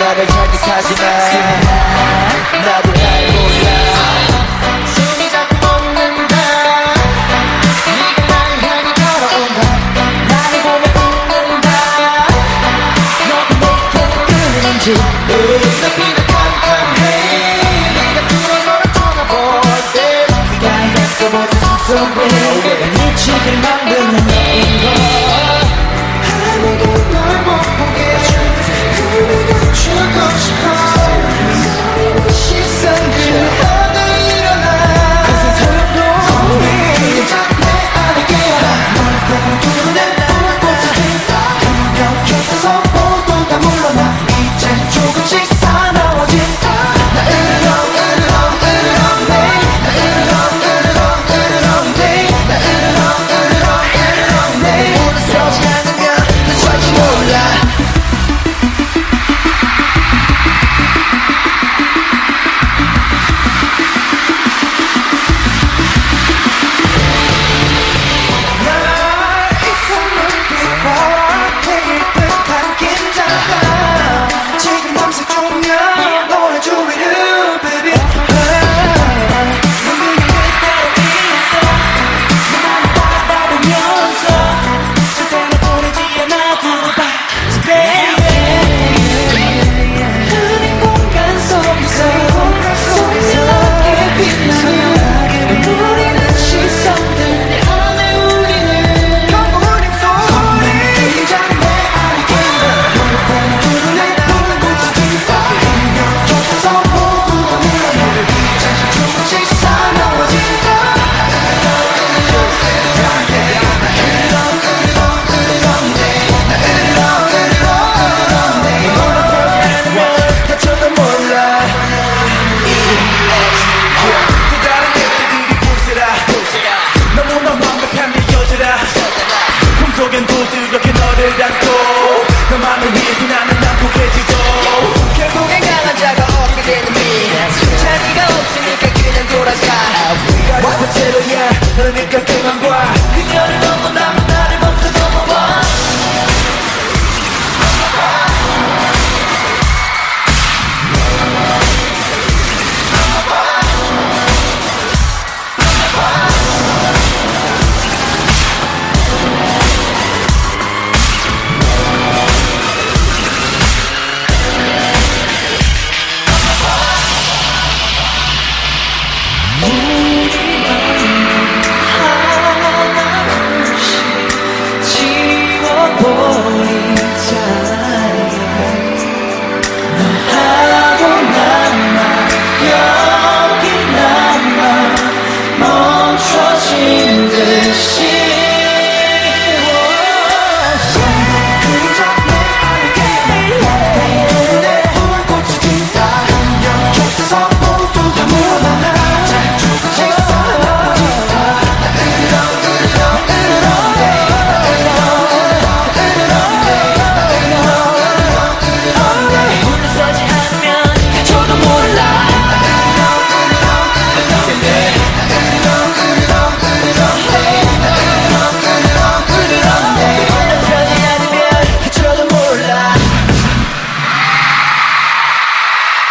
나를 자극하지 마. 나도 날 몰라. 숨이 자꾸 멎는다. 네가 날 향해 걸어온다 나를 보며 웃는다. 너도 내게 끄는지 so